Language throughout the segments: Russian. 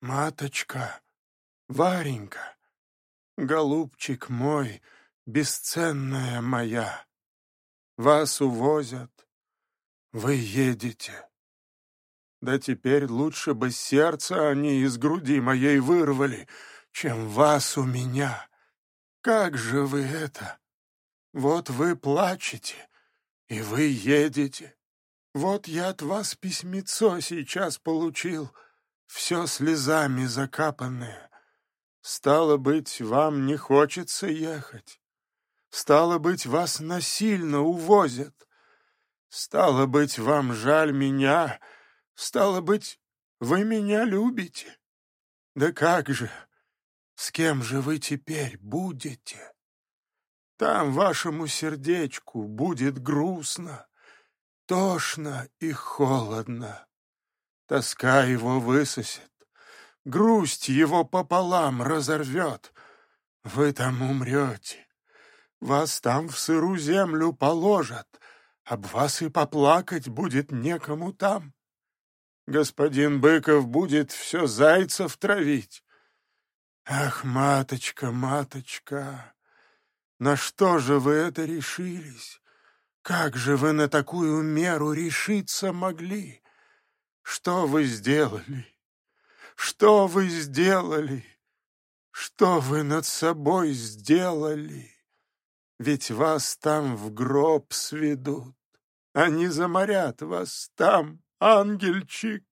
Маточка, Варенька, голубчик мой, бесценная моя, вас увозят, вы едете. Да теперь лучше бы сердце они из груди моей вырвали, чем вас у меня. Как же вы это? Вот вы плачете, и вы едете. Вот я от вас письмецо сейчас получил, все слезами закапанное. Стало быть, вам не хочется ехать. Стало быть, вас насильно увозят. Стало быть, вам жаль меня. Стало быть, вы меня любите. Да как же, с кем же вы теперь будете? Там вашему сердечку будет грустно, тошно и холодно. Тоска его высосет, грусть его пополам разорвет. Вы там умрете, вас там в сыру землю положат, об вас и поплакать будет некому там. Господин Быков будет все зайцев травить. Ах, маточка, маточка, на что же вы это решились? Как же вы на такую меру решиться могли? Что вы сделали? Что вы сделали? Что вы над собой сделали? Ведь вас там в гроб сведут. Они заморят вас там, ангельчик.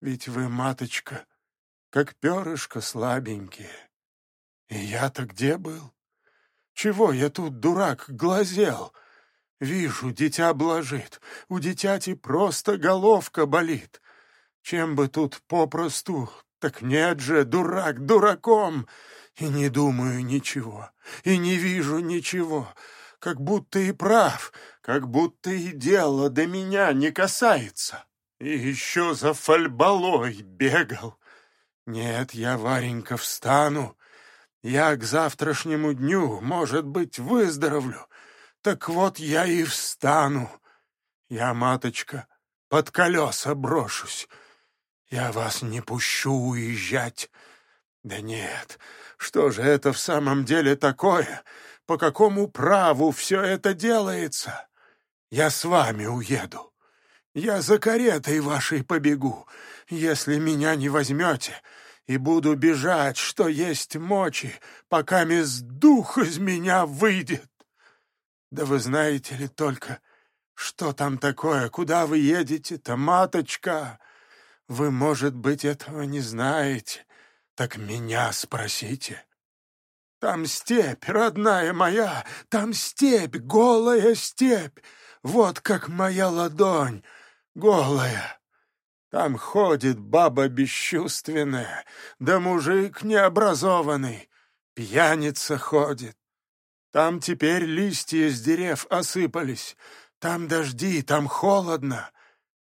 Ведь вы, маточка, как перышко слабенькие. И я-то где был? Чего я тут, дурак, глазел? Вижу, дитя блажит, у дитяти просто головка болит. Чем бы тут попросту, так нет же, дурак дураком. И не думаю ничего, и не вижу ничего, как будто и прав, как будто и дело до меня не касается. И еще за фальбалой бегал. Нет, я, Варенька, встану, я к завтрашнему дню, может быть, выздоровлю. Так вот я и встану. Я, маточка, под колеса брошусь. Я вас не пущу уезжать. Да нет, что же это в самом деле такое? По какому праву все это делается? Я с вами уеду. Я за каретой вашей побегу, если меня не возьмете и буду бежать, что есть мочи, пока мисс дух из меня выйдет. Да вы знаете ли только, что там такое, куда вы едете-то, маточка? Вы, может быть, этого не знаете, так меня спросите. Там степь, родная моя, там степь, голая степь, вот как моя ладонь, голая. Там ходит баба бесчувственная, да мужик необразованный, пьяница ходит. Там теперь листья с дерев осыпались, там дожди, там холодно,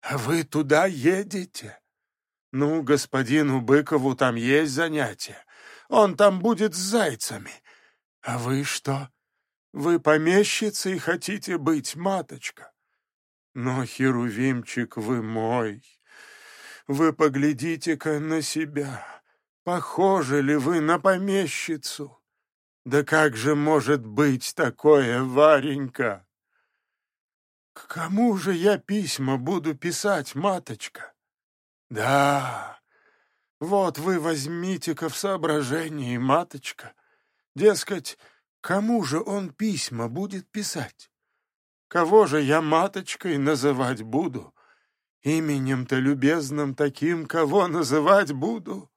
а вы туда едете. Ну, господину Быкову там есть занятия, он там будет с зайцами. А вы что? Вы помещица и хотите быть, маточка? Но, Херувимчик, вы мой, вы поглядите-ка на себя. Похожи ли вы на помещицу? Да как же может быть такое, Варенька? К кому же я письма буду писать, маточка? Да, вот вы возьмите-ка в соображении, маточка. Дескать, кому же он письма будет писать? Кого же я маточкой называть буду? Именем-то любезным таким, кого называть буду?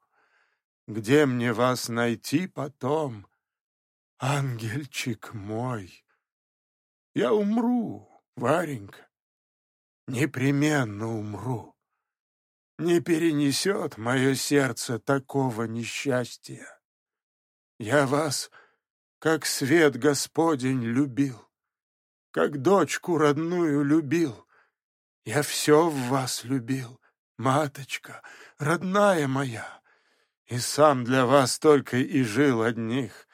Где мне вас найти потом, ангельчик мой? Я умру, Варенька, непременно умру. Не перенесет мое сердце такого несчастья. Я вас, как свет Господень, любил, как дочку родную любил. Я все в вас любил, маточка, родная моя, и сам для вас только и жил одних.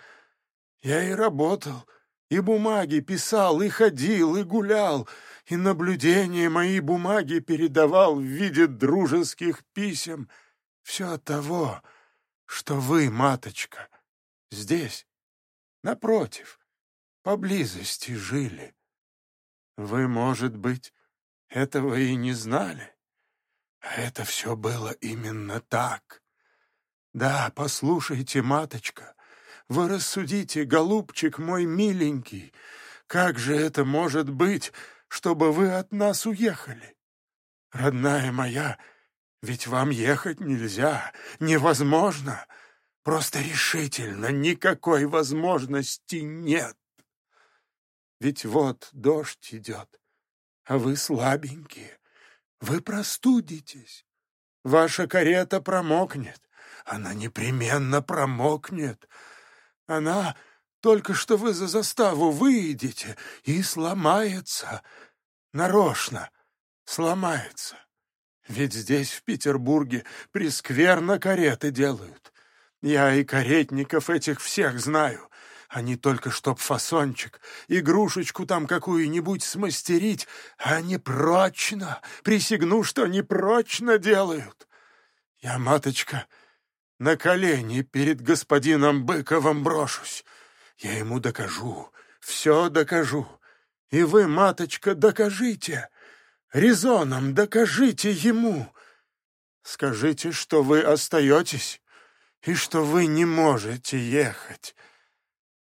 Я и работал, и бумаги писал, и ходил, и гулял, и наблюдения мои бумаги передавал в виде дружеских писем. Все от того, что вы, маточка, здесь, напротив, поблизости жили. Вы, может быть, этого и не знали, а это все было именно так. Да, послушайте, маточка, вы рассудите, голубчик мой миленький, как же это может быть, чтобы вы от нас уехали? Родная моя, ведь вам ехать нельзя, невозможно. Просто решительно никакой возможности нет. Ведь вот дождь идет, а вы слабенькие, вы простудитесь. Ваша карета промокнет, она непременно промокнет. Она только что вы за заставу выйдете и сломается, нарочно сломается. Ведь здесь, в Петербурге, прескверно кареты делают. Я и каретников этих всех знаю. Они только чтоб фасончик, игрушечку там какую-нибудь смастерить, а они прочно, присягну, что не прочно делают. Я, маточка, на колени перед господином Быковым брошусь. Я ему докажу, все докажу. И вы, маточка, докажите резоном докажите ему. Скажите, что вы остаетесь и что вы не можете ехать.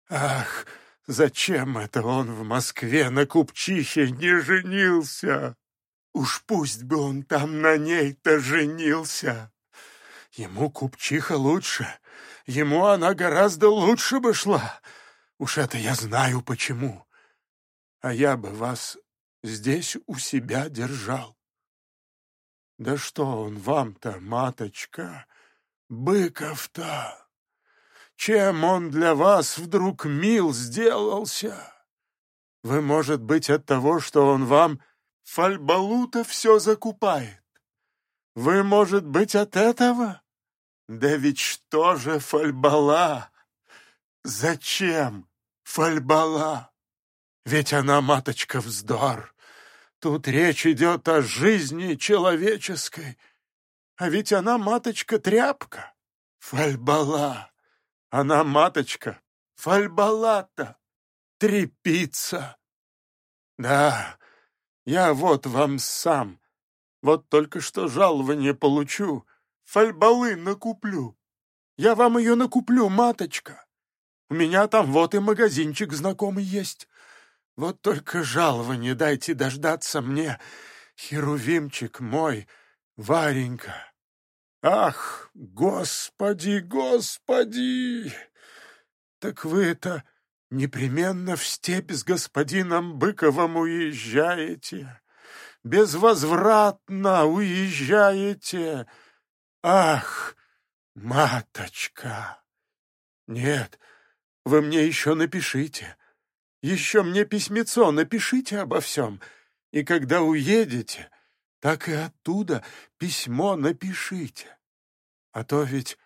Ах, зачем это он в Москве на купчихе не женился? Уж пусть бы он там на ней-то женился. Ему купчиха лучше, ему она гораздо лучше бы шла. Уж это я знаю почему. А я бы вас здесь у себя держал. Да что он вам-то, маточка, Быков-то? Чем он для вас вдруг мил сделался? Вы, может быть, от того, что он вам фальбалута все закупает? Вы, может быть, от этого? Да ведь что же фальбала? Зачем фальбала? Ведь она, маточка, вздор. Тут речь идет о жизни человеческой. А ведь она, маточка, тряпка. Фальбала. Она, маточка, фальбалата. Трепица. Да, я вот вам сам. Вот только что жалование получу. Фальбалы накуплю. Я вам ее накуплю, маточка. У меня там вот и магазинчик знакомый есть. Вот только жалование дайте дождаться мне, Херувимчик мой, Варенька. Ах, господи, господи! Так вы это непременно в степь с господином Быковым уезжаете, безвозвратно уезжаете. Ах, маточка! Нет, вы мне еще напишите, еще мне письмецо напишите обо всем, и когда уедете, так и оттуда письмо напишите. А то ведь,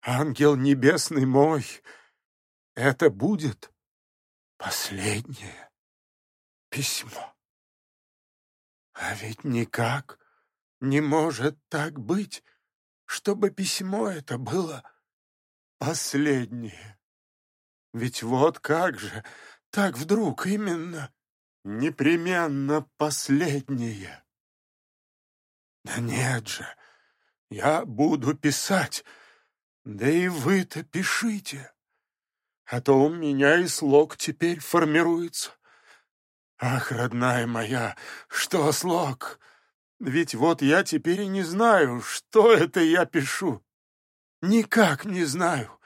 ангел небесный мой, это будет последнее письмо. А ведь никак не может так быть, чтобы письмо это было последнее. Ведь вот как же так вдруг именно, непременно последнее. Да нет же, я буду писать, да и вы-то пишите, а то у меня и слог теперь формируется. Ах, родная моя, что слог? Ведь вот я теперь и не знаю, что это я пишу. Никак не знаю,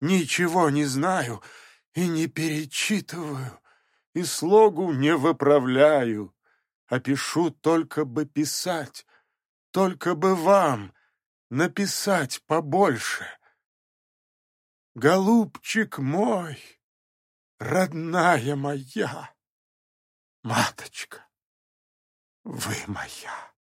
ничего не знаю, — и не перечитываю, и слогу не выправляю, а пишу только бы писать, только бы вам написать побольше. Голубчик мой, родная моя, маточка, вы моя.